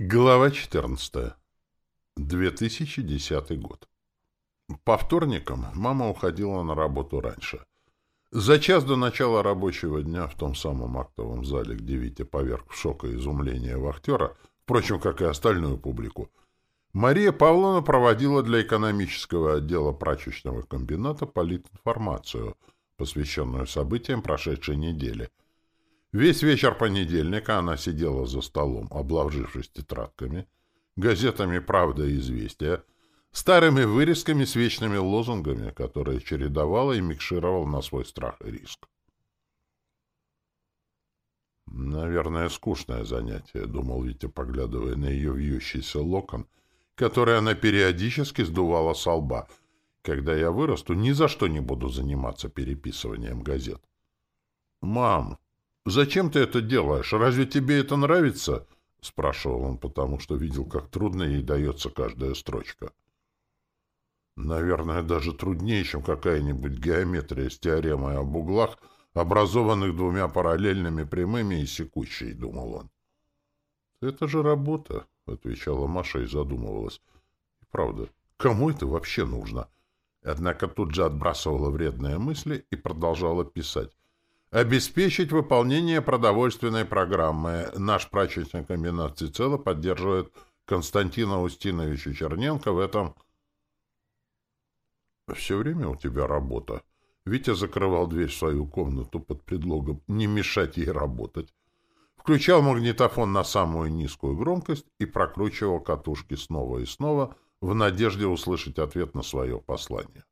Глава 14. 2010 год. По вторникам мама уходила на работу раньше. За час до начала рабочего дня в том самом актовом зале, где Витя поверг в шок и изумление вахтера, впрочем, как и остальную публику, Мария Павловна проводила для экономического отдела прачечного комбината политинформацию, посвященную событиям прошедшей недели — Весь вечер понедельника она сидела за столом, обложившись тетрадками, газетами «Правда» и «Известия», старыми вырезками с вечными лозунгами, которые чередовала и микшировал на свой страх и риск. «Наверное, скучное занятие», — думал Витя, поглядывая на ее вьющийся локон, который она периодически сдувала со лба. «Когда я вырасту, ни за что не буду заниматься переписыванием газет». «Мам!» «Зачем ты это делаешь? Разве тебе это нравится?» — спрашивал он, потому что видел, как трудно ей дается каждая строчка. «Наверное, даже труднее, чем какая-нибудь геометрия с теоремой об углах, образованных двумя параллельными прямыми и секущей», — думал он. «Это же работа», — отвечала Маша и задумывалась. «И правда, кому это вообще нужно?» Однако тут же отбрасывала вредные мысли и продолжала писать. Обеспечить выполнение продовольственной программы. Наш прачечный комбинат всецело поддерживает Константина Устиновича Черненко в этом... Все время у тебя работа. Витя закрывал дверь в свою комнату под предлогом не мешать ей работать. Включал магнитофон на самую низкую громкость и прокручивал катушки снова и снова в надежде услышать ответ на свое послание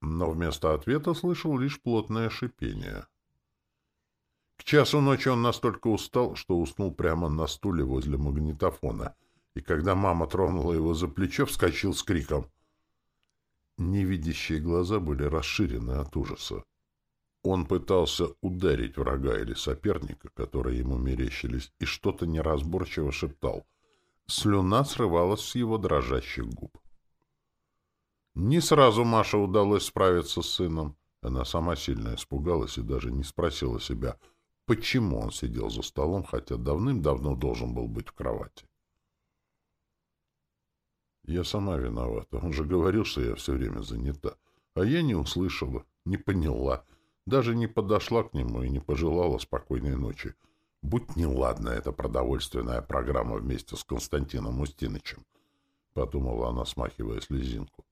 но вместо ответа слышал лишь плотное шипение. К часу ночи он настолько устал, что уснул прямо на стуле возле магнитофона, и когда мама тронула его за плечо, вскочил с криком. Невидящие глаза были расширены от ужаса. Он пытался ударить врага или соперника, которые ему мерещились, и что-то неразборчиво шептал. Слюна срывалась с его дрожащих губ. Не сразу Маше удалось справиться с сыном. Она сама сильно испугалась и даже не спросила себя, почему он сидел за столом, хотя давным-давно должен был быть в кровати. Я сама виновата. Он же говорил, что я все время занята. А я не услышала, не поняла, даже не подошла к нему и не пожелала спокойной ночи. Будь неладна эта продовольственная программа вместе с Константином Устинычем, — подумала она, смахивая слезинку.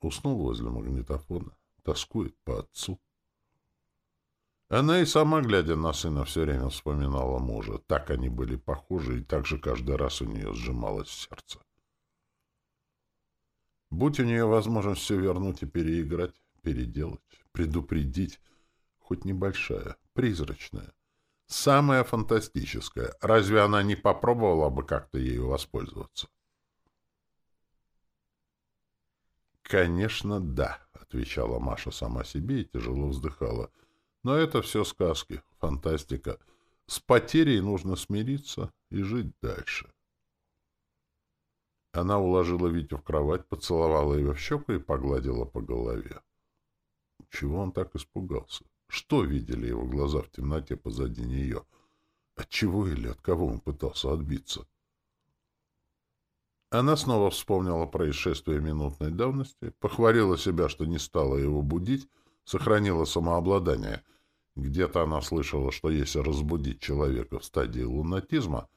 Уснул возле магнитофона. Тоскует по отцу. Она и сама, глядя на сына, все время вспоминала мужа. Так они были похожи, и так же каждый раз у нее сжималось сердце. Будь у нее возможность все вернуть и переиграть, переделать, предупредить, хоть небольшая, призрачная, самая фантастическая, разве она не попробовала бы как-то ею воспользоваться? «Конечно, да», — отвечала Маша сама себе и тяжело вздыхала. «Но это все сказки, фантастика. С потерей нужно смириться и жить дальше». Она уложила Витю в кровать, поцеловала его в щеку и погладила по голове. Чего он так испугался? Что видели его глаза в темноте позади нее? От чего или от кого он пытался отбиться? — она снова вспомнила происшествие минутной давности, похвалила себя, что не стала его будить, сохранила самообладание. Где-то она слышала, что если разбудить человека в стадии лунатизма,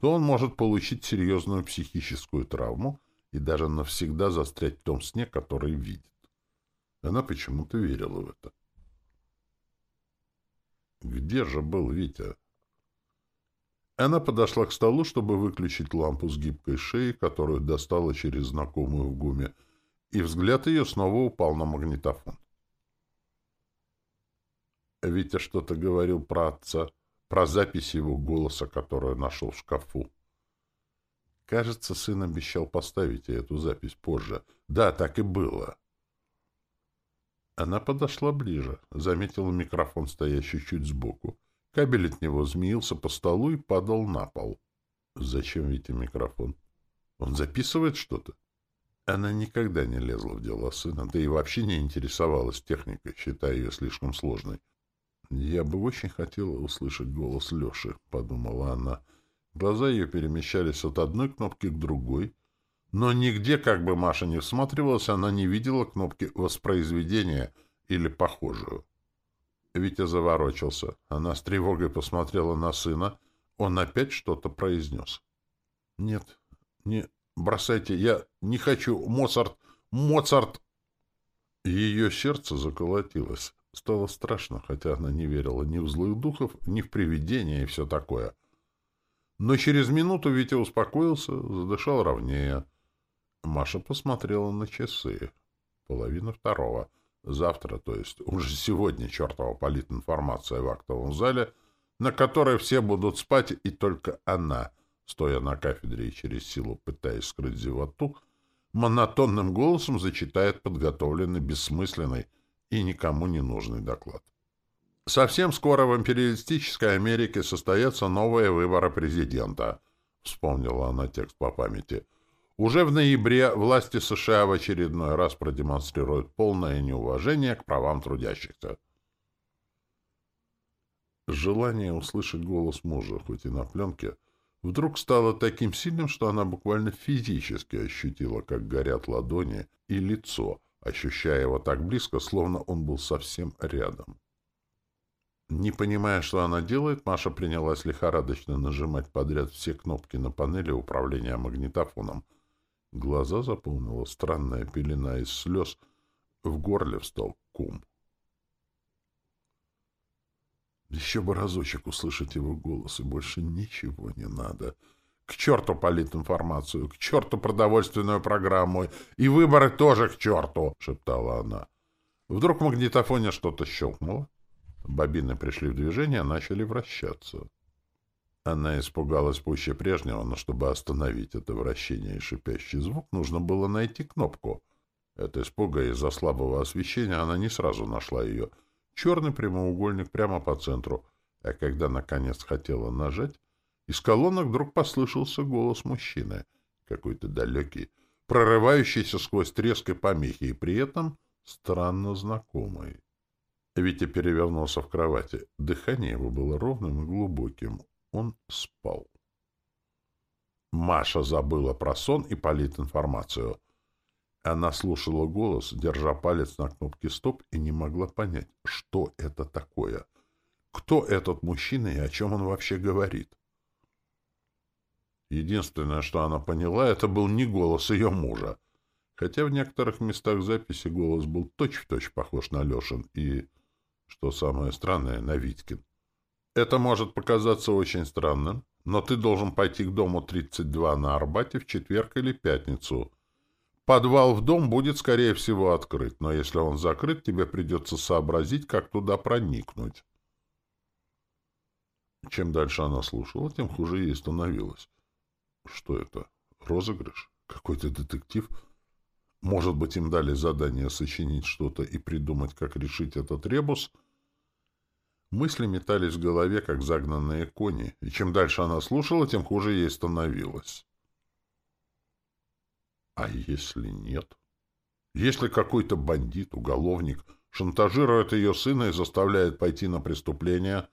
то он может получить серьезную психическую травму и даже навсегда застрять в том сне, который видит. Она почему-то верила в это. Где же был Витя? Она подошла к столу, чтобы выключить лампу с гибкой шеей, которую достала через знакомую в гуме, и взгляд ее снова упал на магнитофон. Витя что-то говорил про отца, про запись его голоса, которую нашел в шкафу. Кажется, сын обещал поставить эту запись позже. Да, так и было. Она подошла ближе, заметила микрофон, стоящий чуть сбоку. Кабель от него змеился по столу и падал на пол. Зачем Вите микрофон? Он записывает что-то? Она никогда не лезла в дела сына, да и вообще не интересовалась техникой, считая ее слишком сложной. «Я бы очень хотела услышать голос Леши», — подумала она. Глаза ее перемещались от одной кнопки к другой, но нигде, как бы Маша не всматривалась, она не видела кнопки воспроизведения или похожую. Витя заворочился. Она с тревогой посмотрела на сына. Он опять что-то произнес. — Нет, не бросайте, я не хочу. Моцарт, Моцарт! Ее сердце заколотилось. Стало страшно, хотя она не верила ни в злых духов, ни в привидения и все такое. Но через минуту Витя успокоился, задышал ровнее. Маша посмотрела на часы. Половина второго. Завтра, то есть уже сегодня, чертова политинформация в актовом зале, на которой все будут спать, и только она, стоя на кафедре и через силу пытаясь скрыть зевоту, монотонным голосом зачитает подготовленный, бессмысленный и никому не нужный доклад. Совсем скоро в империалистической Америке состоятся новые выборы президента, вспомнила она текст по памяти. Уже в ноябре власти США в очередной раз продемонстрируют полное неуважение к правам трудящихся. Желание услышать голос мужа, хоть и на пленке, вдруг стало таким сильным, что она буквально физически ощутила, как горят ладони и лицо, ощущая его так близко, словно он был совсем рядом. Не понимая, что она делает, Маша принялась лихорадочно нажимать подряд все кнопки на панели управления магнитофоном, Глаза заполнила странная пелена из слез. В горле встал кум. Еще бы разочек услышать его голос, и больше ничего не надо. К черту политинформацию, к черту продовольственную программу, и выборы тоже к черту, — шептала она. Вдруг в магнитофоне что-то щелкнуло. Бобины пришли в движение, начали вращаться. Она испугалась пуще прежнего, но чтобы остановить это вращение и шипящий звук, нужно было найти кнопку. От испуга из-за слабого освещения она не сразу нашла ее. Черный прямоугольник прямо по центру. А когда, наконец, хотела нажать, из колонок вдруг послышался голос мужчины, какой-то далекий, прорывающийся сквозь треск и помехи, и при этом странно знакомый. Витя перевернулся в кровати. Дыхание его было ровным и глубоким. Он спал. Маша забыла про сон и политинформацию. Она слушала голос, держа палец на кнопке «Стоп» и не могла понять, что это такое. Кто этот мужчина и о чем он вообще говорит? Единственное, что она поняла, это был не голос ее мужа. Хотя в некоторых местах записи голос был точь-в-точь -точь похож на Лешин и, что самое странное, на Витькин. Это может показаться очень странным, но ты должен пойти к дому 32 на Арбате в четверг или пятницу. Подвал в дом будет, скорее всего, открыт, но если он закрыт, тебе придется сообразить, как туда проникнуть. Чем дальше она слушала, тем хуже ей становилось. Что это? Розыгрыш? Какой-то детектив? Может быть, им дали задание сочинить что-то и придумать, как решить этот ребус — Мысли метались в голове, как загнанные кони, и чем дальше она слушала, тем хуже ей становилось. А если нет? Если какой-то бандит, уголовник шантажирует ее сына и заставляет пойти на преступление,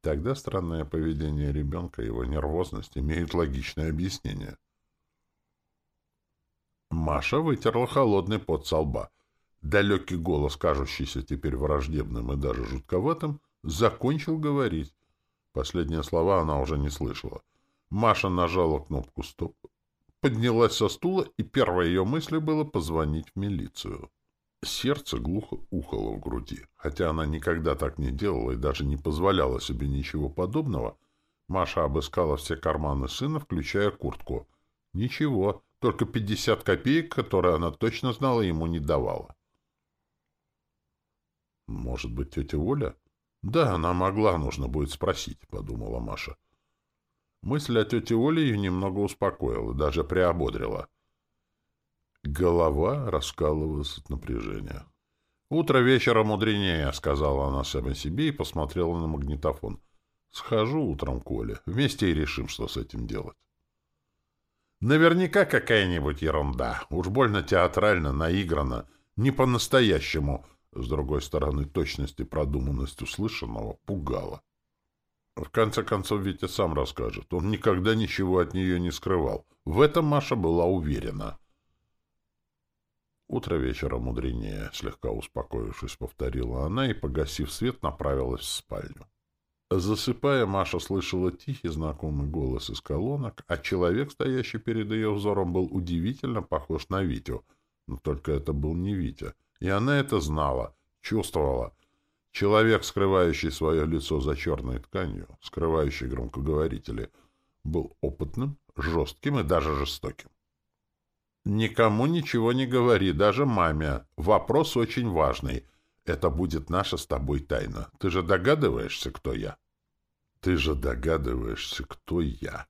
тогда странное поведение ребенка и его нервозность имеют логичное объяснение. Маша вытерла холодный пот со лба. Далекий голос, кажущийся теперь враждебным и даже жутковатым, закончил говорить. Последние слова она уже не слышала. Маша нажала кнопку «Стоп», поднялась со стула, и первой ее мыслью было позвонить в милицию. Сердце глухо ухало в груди. Хотя она никогда так не делала и даже не позволяла себе ничего подобного, Маша обыскала все карманы сына, включая куртку. Ничего, только пятьдесят копеек, которые она точно знала, ему не давала. Может быть, тетя Оля? Да, она могла, нужно будет спросить, подумала Маша. Мысль о тете Оле ее немного успокоила, даже приободрила. Голова раскалывалась от напряжения. «Утро вечера мудренее», — сказала она самой себе и посмотрела на магнитофон. «Схожу утром к Оле. Вместе и решим, что с этим делать». Наверняка какая-нибудь ерунда. Уж больно театрально, наиграно, не по-настоящему — С другой стороны, точность и продуманность услышанного пугала. В конце концов, Витя сам расскажет. Он никогда ничего от нее не скрывал. В этом Маша была уверена. «Утро вечера мудренее», — слегка успокоившись, повторила она и, погасив свет, направилась в спальню. Засыпая, Маша слышала тихий знакомый голос из колонок, а человек, стоящий перед ее взором, был удивительно похож на Витю. Но только это был не Витя. И она это знала, чувствовала. Человек, скрывающий свое лицо за черной тканью, скрывающий громкоговорители, был опытным, жестким и даже жестоким. «Никому ничего не говори, даже маме. Вопрос очень важный. Это будет наша с тобой тайна. Ты же догадываешься, кто я?» «Ты же догадываешься, кто я?»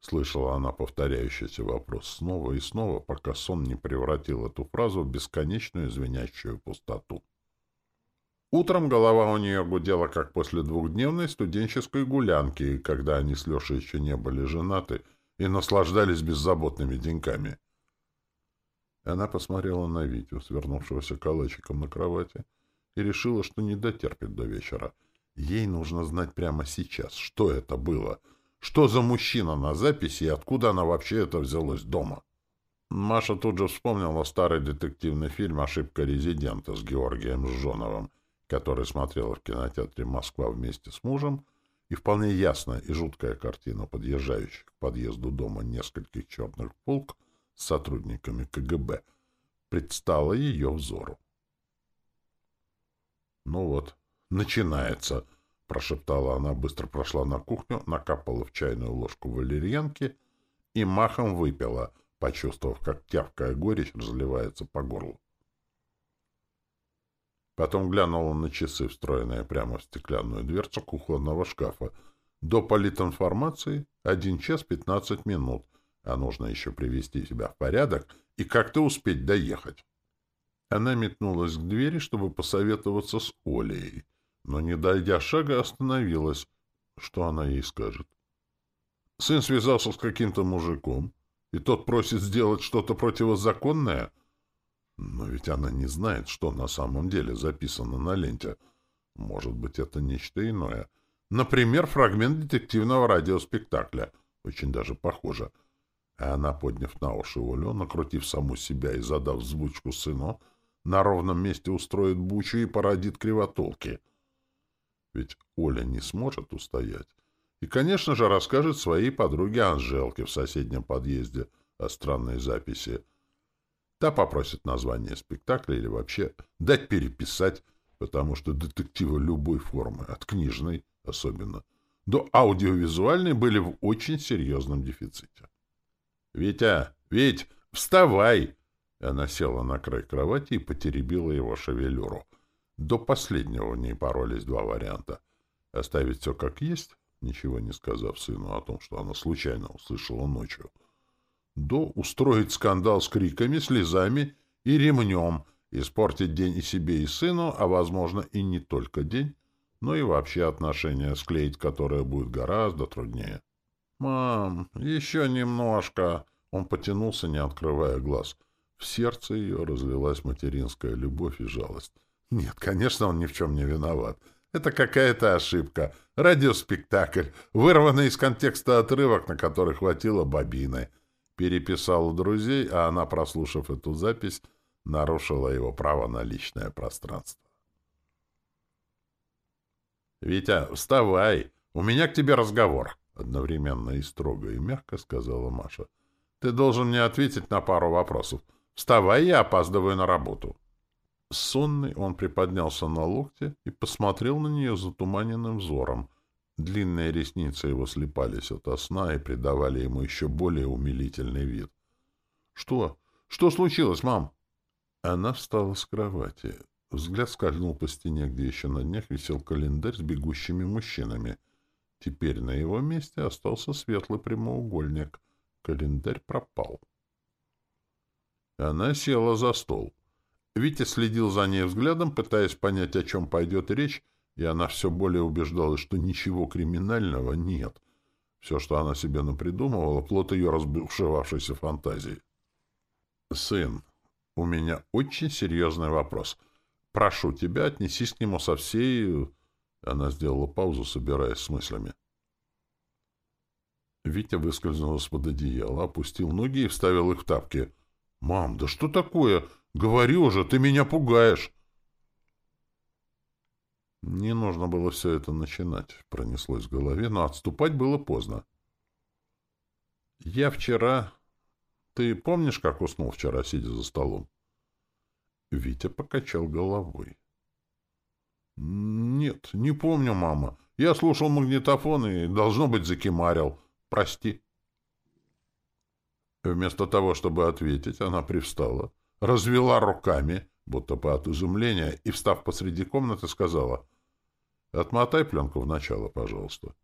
Слышала она повторяющийся вопрос снова и снова, пока сон не превратил эту фразу в бесконечную звенящую пустоту. Утром голова у нее гудела, как после двухдневной студенческой гулянки, когда они с Лешей еще не были женаты и наслаждались беззаботными деньками. Она посмотрела на Витю, свернувшегося калачиком на кровати, и решила, что не дотерпит до вечера. Ей нужно знать прямо сейчас, что это было, что за мужчина на записи и откуда она вообще это взялась дома. Маша тут же вспомнила старый детективный фильм «Ошибка резидента» с Георгием Жжоновым, который смотрела в кинотеатре «Москва» вместе с мужем, и вполне ясная и жуткая картина подъезжающих к подъезду дома нескольких черных полк — с сотрудниками КГБ, предстала ее взору. «Ну вот, начинается», — прошептала она, быстро прошла на кухню, накапала в чайную ложку валерьянки и махом выпила, почувствовав, как терпкая горечь разливается по горлу. Потом глянула на часы, встроенные прямо в стеклянную дверцу кухонного шкафа. До политинформации — один час пятнадцать минут — а нужно еще привести себя в порядок и как-то успеть доехать. Она метнулась к двери, чтобы посоветоваться с Олей, но, не дойдя шага, остановилась. Что она ей скажет? Сын связался с каким-то мужиком, и тот просит сделать что-то противозаконное? Но ведь она не знает, что на самом деле записано на ленте. Может быть, это нечто иное. Например, фрагмент детективного радиоспектакля. Очень даже похоже — а она, подняв на уши Олю, накрутив саму себя и задав звучку сыну, на ровном месте устроит бучу и породит кривотолки. Ведь Оля не сможет устоять. И, конечно же, расскажет своей подруге Анжелке в соседнем подъезде о странной записи. Та попросит название спектакля или вообще дать переписать, потому что детективы любой формы, от книжной особенно, до аудиовизуальной были в очень серьезном дефиците. «Витя! Вить! Вставай!» Она села на край кровати и потеребила его шевелюру. До последнего в ней поролись два варианта. Оставить все как есть, ничего не сказав сыну о том, что она случайно услышала ночью. До устроить скандал с криками, слезами и ремнем, испортить день и себе, и сыну, а, возможно, и не только день, но и вообще отношения склеить, которое будет гораздо труднее. «Мам, еще немножко!» Он потянулся, не открывая глаз. В сердце ее разлилась материнская любовь и жалость. Нет, конечно, он ни в чем не виноват. Это какая-то ошибка. Радиоспектакль, вырванный из контекста отрывок, на который хватило бобины. Переписал у друзей, а она, прослушав эту запись, нарушила его право на личное пространство. «Витя, вставай! У меня к тебе разговор!» Одновременно и строго, и мягко сказала Маша. «Ты должен мне ответить на пару вопросов. Вставай, я опаздываю на работу». Сонный он приподнялся на локте и посмотрел на нее затуманенным взором. Длинные ресницы его слепались от сна и придавали ему еще более умилительный вид. «Что? Что случилось, мам?» Она встала с кровати. Взгляд скользнул по стене, где еще на днях висел календарь с бегущими мужчинами — Теперь на его месте остался светлый прямоугольник. Календарь пропал. Она села за стол. Витя следил за ней взглядом, пытаясь понять, о чем пойдет речь, и она все более убеждалась, что ничего криминального нет. Все, что она себе напридумывала, плод ее разбушевавшейся фантазии. «Сын, у меня очень серьезный вопрос. Прошу тебя, отнесись к нему со всей...» Она сделала паузу, собираясь с мыслями. Витя выскользнул из-под одеяла, опустил ноги и вставил их в тапки. «Мам, да что такое? Говори уже, ты меня пугаешь!» Не нужно было все это начинать, пронеслось в голове, но отступать было поздно. «Я вчера...» «Ты помнишь, как уснул вчера, сидя за столом?» Витя покачал головой. «Нет, не помню, мама. Я слушал магнитофон и, должно быть, закимарил. Прости». Вместо того, чтобы ответить, она привстала, развела руками, будто по от изумления, и, встав посреди комнаты, сказала, «Отмотай пленку в начало, пожалуйста».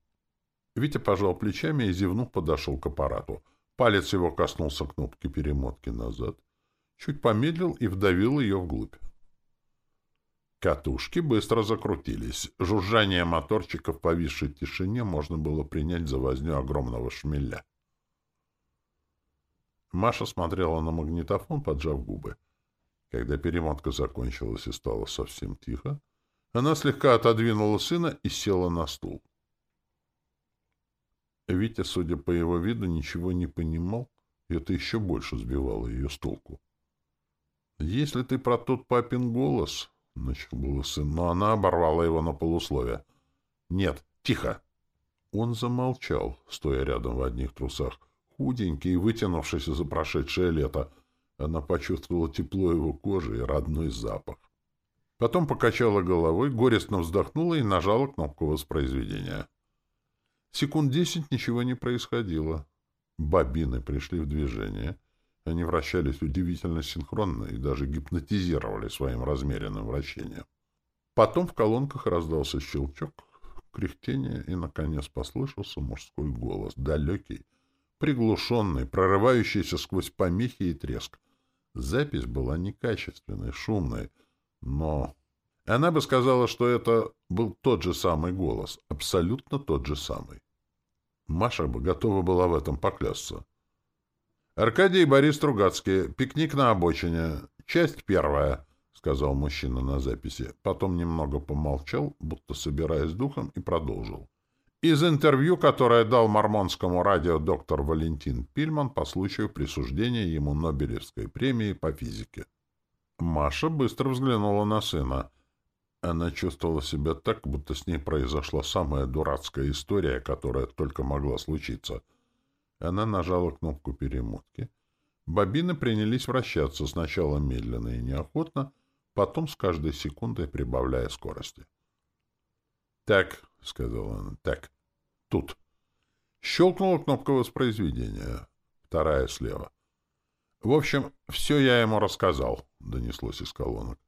Витя пожал плечами и, зевнув, подошел к аппарату. Палец его коснулся кнопки перемотки назад, чуть помедлил и вдавил ее вглубь. Катушки быстро закрутились. Жужжание моторчика в повисшей тишине можно было принять за возню огромного шмеля. Маша смотрела на магнитофон, поджав губы. Когда перемотка закончилась и стало совсем тихо, она слегка отодвинула сына и села на стул. Витя, судя по его виду, ничего не понимал, и это еще больше сбивало ее с толку. «Если ты про тот папин голос...» — начал было сын, но она оборвала его на полусловие. «Нет, тихо!» Он замолчал, стоя рядом в одних трусах, худенький и вытянувшийся за прошедшее лето. Она почувствовала тепло его кожи и родной запах. Потом покачала головой, горестно вздохнула и нажала кнопку воспроизведения. Секунд десять ничего не происходило. Бобины пришли в движение. Они вращались удивительно синхронно и даже гипнотизировали своим размеренным вращением. Потом в колонках раздался щелчок, кряхтение, и, наконец, послышался мужской голос, далекий, приглушенный, прорывающийся сквозь помехи и треск. Запись была некачественной, шумной, но... Она бы сказала, что это был тот же самый голос, абсолютно тот же самый. Маша бы готова была в этом поклясться. Аркадий и Борис Тругацкие. Пикник на обочине. Часть первая, — сказал мужчина на записи. Потом немного помолчал, будто собираясь духом, и продолжил. Из интервью, которое дал мормонскому радио доктор Валентин Пильман по случаю присуждения ему Нобелевской премии по физике. Маша быстро взглянула на сына. Она чувствовала себя так, будто с ней произошла самая дурацкая история, которая только могла случиться. Она нажала кнопку перемотки. Бобины принялись вращаться сначала медленно и неохотно, потом с каждой секундой прибавляя скорости. «Так», — сказала она, — «так, тут». Щелкнула кнопка воспроизведения. Вторая слева. «В общем, все я ему рассказал», — донеслось из колонок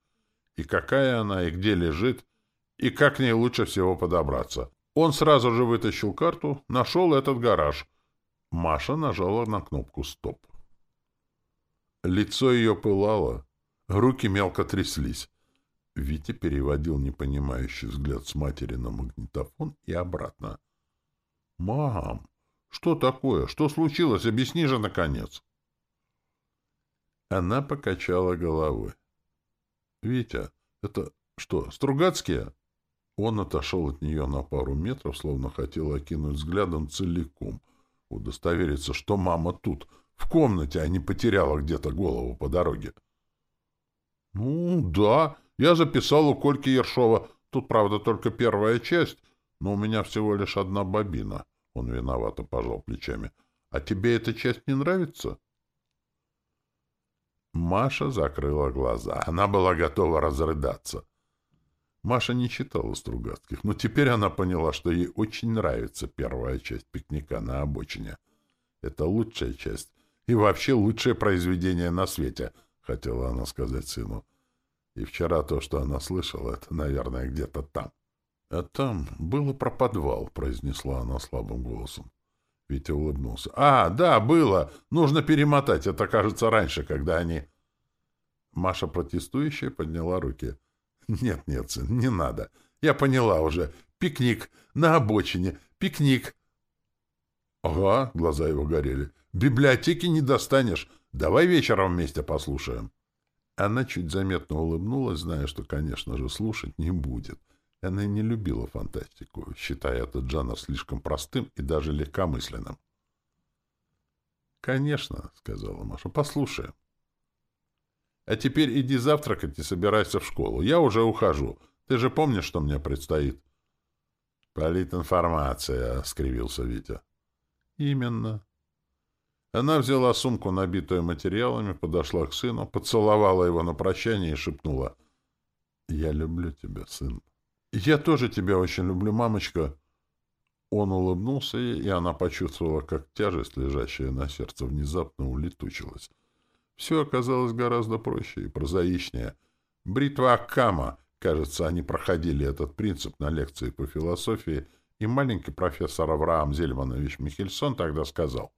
и какая она, и где лежит, и как к ней лучше всего подобраться. Он сразу же вытащил карту, нашел этот гараж. Маша нажала на кнопку «Стоп». Лицо ее пылало, руки мелко тряслись. Витя переводил непонимающий взгляд с матери на магнитофон и обратно. «Мам, что такое? Что случилось? Объясни же, наконец!» Она покачала головой. «Витя, это что, Стругацкие?» Он отошел от нее на пару метров, словно хотел окинуть взглядом целиком, удостовериться, что мама тут, в комнате, а не потеряла где-то голову по дороге. «Ну, да, я записал у Кольки Ершова. Тут, правда, только первая часть, но у меня всего лишь одна бобина». Он виновато пожал плечами. «А тебе эта часть не нравится?» Маша закрыла глаза. Она была готова разрыдаться. Маша не читала Стругацких, но теперь она поняла, что ей очень нравится первая часть пикника на обочине. Это лучшая часть и вообще лучшее произведение на свете, хотела она сказать сыну. И вчера то, что она слышала, это, наверное, где-то там. — А там было про подвал, — произнесла она слабым голосом. Витя улыбнулся. «А, да, было. Нужно перемотать. Это, кажется, раньше, когда они...» Маша протестующая подняла руки. «Нет, нет, сын, не надо. Я поняла уже. Пикник. На обочине. Пикник». «Ага», — глаза его горели. «Библиотеки не достанешь. Давай вечером вместе послушаем». Она чуть заметно улыбнулась, зная, что, конечно же, слушать не будет. Она не любила фантастику, считая этот жанр слишком простым и даже легкомысленным. «Конечно», — сказала Маша, — «послушаем». «А теперь иди завтракать и собирайся в школу. Я уже ухожу. Ты же помнишь, что мне предстоит?» «Политинформация», — скривился Витя. «Именно». Она взяла сумку, набитую материалами, подошла к сыну, поцеловала его на прощание и шепнула. «Я люблю тебя, сын». «Я тоже тебя очень люблю, мамочка». Он улыбнулся ей, и она почувствовала, как тяжесть, лежащая на сердце, внезапно улетучилась. Все оказалось гораздо проще и прозаичнее. Бритва Аккама, кажется, они проходили этот принцип на лекции по философии, и маленький профессор Авраам Зельманович Михельсон тогда сказал,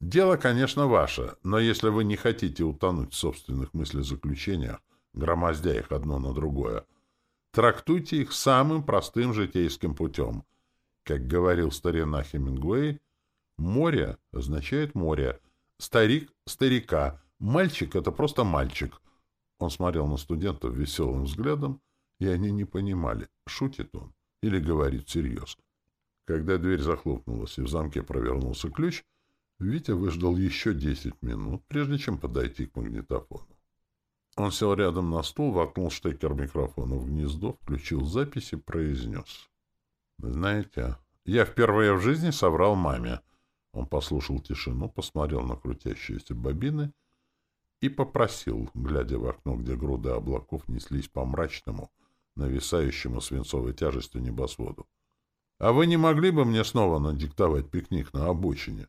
Дело, конечно, ваше, но если вы не хотите утонуть в собственных мыслезаключениях, громоздя их одно на другое, трактуйте их самым простым житейским путем. Как говорил старина Хемингуэй, море означает море, старик — старика, мальчик — это просто мальчик. Он смотрел на студентов веселым взглядом, и они не понимали, шутит он или говорит всерьез. Когда дверь захлопнулась и в замке провернулся ключ — Витя выждал еще десять минут, прежде чем подойти к магнитофону. Он сел рядом на стул, воткнул штекер микрофона в гнездо, включил запись и произнес. «Знаете, я впервые в жизни соврал маме». Он послушал тишину, посмотрел на крутящиеся бобины и попросил, глядя в окно, где груды облаков неслись по мрачному, нависающему свинцовой тяжестью небосводу. «А вы не могли бы мне снова надиктовать пикник на обочине?»